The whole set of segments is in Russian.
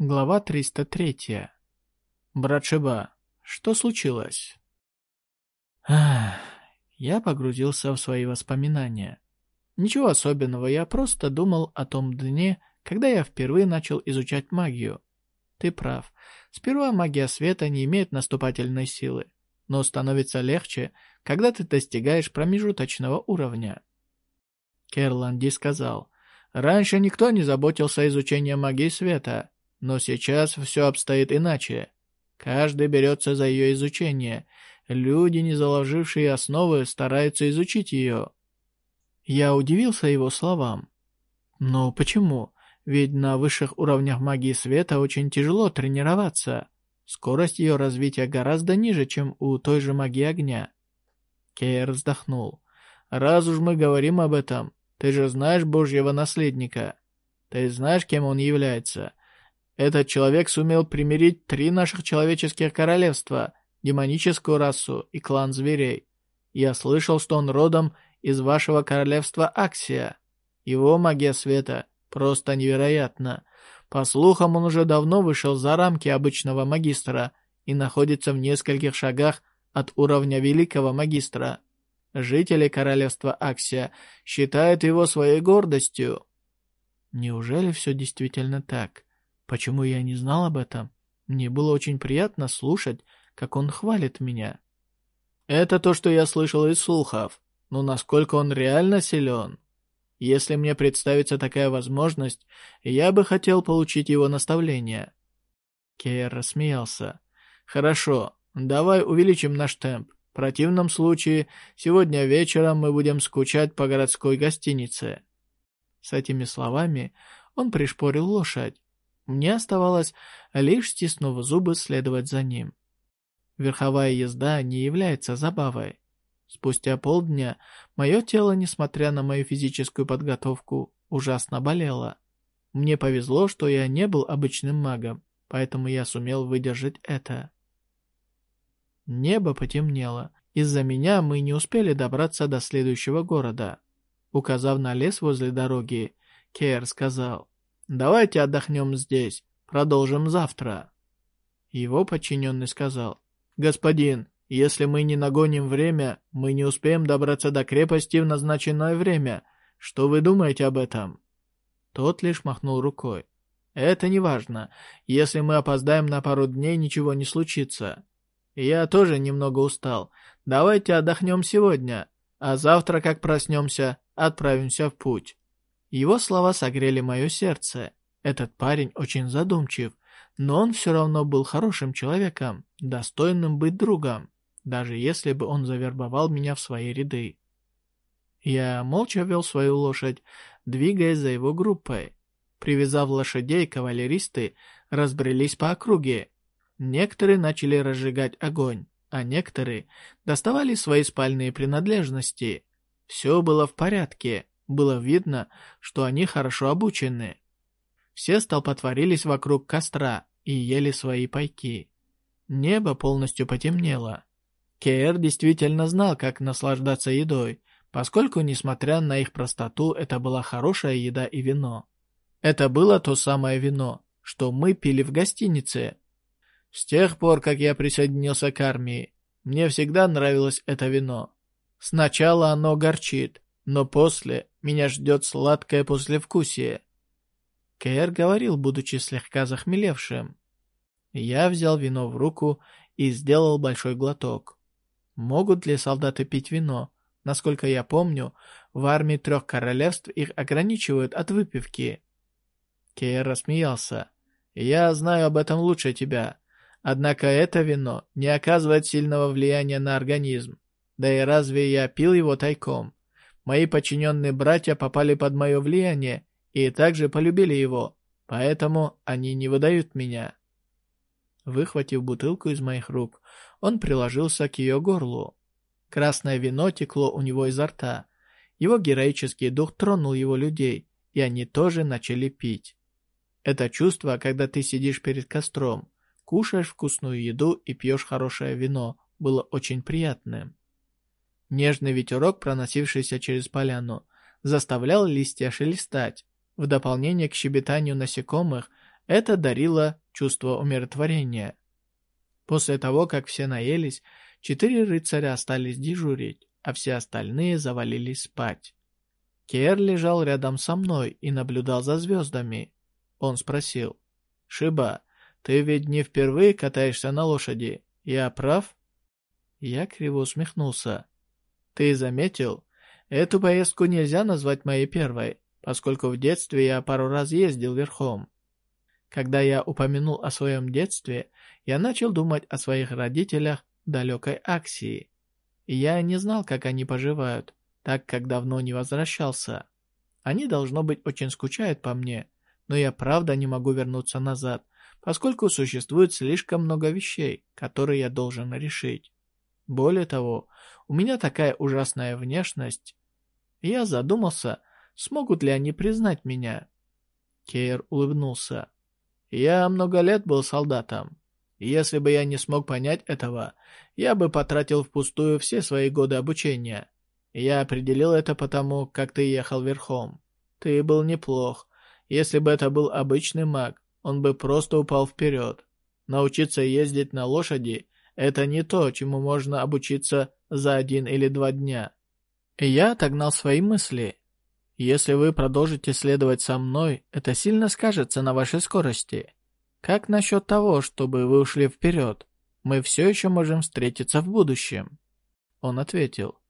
Глава 303. Брат Шиба, что случилось? Ах, я погрузился в свои воспоминания. Ничего особенного, я просто думал о том дне, когда я впервые начал изучать магию. Ты прав. Сперва магия света не имеет наступательной силы, но становится легче, когда ты достигаешь промежуточного уровня. Керланди сказал, «Раньше никто не заботился изучением магии света, но сейчас все обстоит иначе. Каждый берется за ее изучение. Люди, не заложившие основы, стараются изучить ее. Я удивился его словам. Но почему? Ведь на высших уровнях магии света очень тяжело тренироваться. Скорость ее развития гораздо ниже, чем у той же магии огня. Кейр вздохнул. «Раз уж мы говорим об этом, ты же знаешь Божьего наследника. Ты знаешь, кем он является. Этот человек сумел примирить три наших человеческих королевства, демоническую расу и клан зверей. Я слышал, что он родом из вашего королевства Аксия. Его магия света просто невероятна. По слухам, он уже давно вышел за рамки обычного магистра и находится в нескольких шагах от уровня великого магистра. Жители королевства Аксия считают его своей гордостью. Неужели все действительно так? Почему я не знал об этом? Мне было очень приятно слушать, как он хвалит меня. Это то, что я слышал из слухов. Но насколько он реально силен? Если мне представится такая возможность, я бы хотел получить его наставление. Кейр рассмеялся. Хорошо, давай увеличим наш темп. В противном случае, сегодня вечером мы будем скучать по городской гостинице. С этими словами он пришпорил лошадь, мне оставалось лишь, стиснув зубы, следовать за ним. Верховая езда не является забавой. Спустя полдня мое тело, несмотря на мою физическую подготовку, ужасно болело. Мне повезло, что я не был обычным магом, поэтому я сумел выдержать это. Небо потемнело. Из-за меня мы не успели добраться до следующего города. Указав на лес возле дороги, Кейр сказал, Давайте отдохнем здесь. Продолжим завтра». Его подчиненный сказал, «Господин, если мы не нагоним время, мы не успеем добраться до крепости в назначенное время. Что вы думаете об этом?» Тот лишь махнул рукой. «Это не важно. Если мы опоздаем на пару дней, ничего не случится. Я тоже немного устал. Давайте отдохнем сегодня, а завтра, как проснемся, отправимся в путь». Его слова согрели мое сердце. Этот парень очень задумчив, но он все равно был хорошим человеком, достойным быть другом, даже если бы он завербовал меня в свои ряды. Я молча вел свою лошадь, двигаясь за его группой. Привязав лошадей, кавалеристы разбрелись по округе. Некоторые начали разжигать огонь, а некоторые доставали свои спальные принадлежности. Все было в порядке, было видно, что они хорошо обучены. Все столпотворились вокруг костра и ели свои пайки. Небо полностью потемнело. Кейр действительно знал, как наслаждаться едой, поскольку, несмотря на их простоту, это была хорошая еда и вино. Это было то самое вино, что мы пили в гостинице. С тех пор, как я присоединился к армии, мне всегда нравилось это вино. Сначала оно горчит, но после меня ждет сладкое послевкусие. Кэр говорил, будучи слегка захмелевшим. Я взял вино в руку и сделал большой глоток. Могут ли солдаты пить вино? Насколько я помню, в армии трех королевств их ограничивают от выпивки. Кэр рассмеялся. Я знаю об этом лучше тебя. Однако это вино не оказывает сильного влияния на организм. Да и разве я пил его тайком? Мои подчиненные братья попали под мое влияние и также полюбили его, поэтому они не выдают меня». Выхватив бутылку из моих рук, он приложился к ее горлу. Красное вино текло у него изо рта. Его героический дух тронул его людей, и они тоже начали пить. Это чувство, когда ты сидишь перед костром, кушаешь вкусную еду и пьешь хорошее вино, было очень приятным. Нежный ветерок, проносившийся через поляну, заставлял листья шелестать. В дополнение к щебетанию насекомых, Это дарило чувство умиротворения. После того, как все наелись, четыре рыцаря остались дежурить, а все остальные завалились спать. Кер лежал рядом со мной и наблюдал за звездами. Он спросил, «Шиба, ты ведь не впервые катаешься на лошади, я прав?» Я криво усмехнулся. «Ты заметил? Эту поездку нельзя назвать моей первой, поскольку в детстве я пару раз ездил верхом. Когда я упомянул о своем детстве, я начал думать о своих родителях в далекой Аксии. Я не знал, как они поживают, так как давно не возвращался. Они, должно быть, очень скучают по мне, но я правда не могу вернуться назад, поскольку существует слишком много вещей, которые я должен решить. Более того, у меня такая ужасная внешность. Я задумался, смогут ли они признать меня. Кейр улыбнулся. Я много лет был солдатом. Если бы я не смог понять этого, я бы потратил впустую все свои годы обучения. Я определил это потому, как ты ехал верхом. Ты был неплох. Если бы это был обычный маг, он бы просто упал вперед. Научиться ездить на лошади – это не то, чему можно обучиться за один или два дня. я отогнал свои мысли. Если вы продолжите следовать со мной, это сильно скажется на вашей скорости. Как насчет того, чтобы вы ушли вперед? Мы все еще можем встретиться в будущем. Он ответил.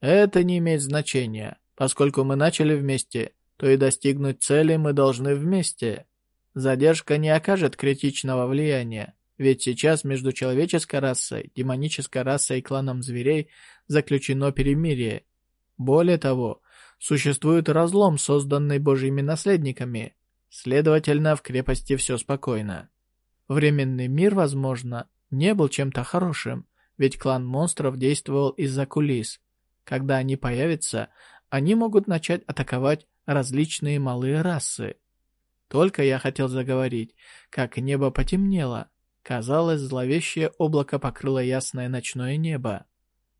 Это не имеет значения. Поскольку мы начали вместе, то и достигнуть цели мы должны вместе. Задержка не окажет критичного влияния, ведь сейчас между человеческой расой, демонической расой и кланом зверей заключено перемирие. Более того, существует разлом, созданный божьими наследниками. Следовательно, в крепости все спокойно. Временный мир, возможно, не был чем-то хорошим, ведь клан монстров действовал из-за кулис. Когда они появятся, они могут начать атаковать различные малые расы. Только я хотел заговорить, как небо потемнело. Казалось, зловещее облако покрыло ясное ночное небо.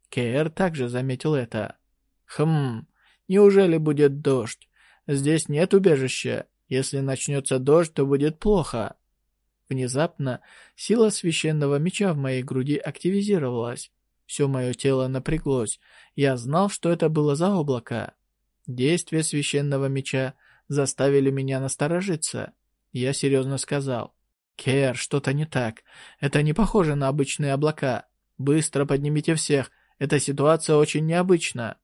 Кейр также заметил это. «Хм, неужели будет дождь? Здесь нет убежища. Если начнется дождь, то будет плохо». Внезапно сила священного меча в моей груди активизировалась. Все мое тело напряглось. Я знал, что это было за облако. Действия священного меча заставили меня насторожиться. Я серьезно сказал. «Кер, что-то не так. Это не похоже на обычные облака. Быстро поднимите всех. Эта ситуация очень необычна».